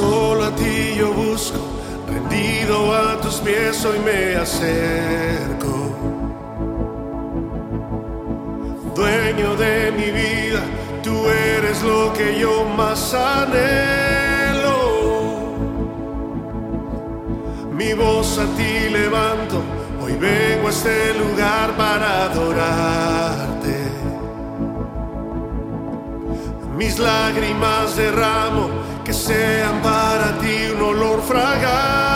conozco, rendido a tus pies hoy me acerco. Dueño de mi vida, tú eres lo que yo más anhelo. Mi voz a ti levanto, hoy vengo a este lugar para adorarte. Mis lágrimas derramo, que sean para ti un olor fragante.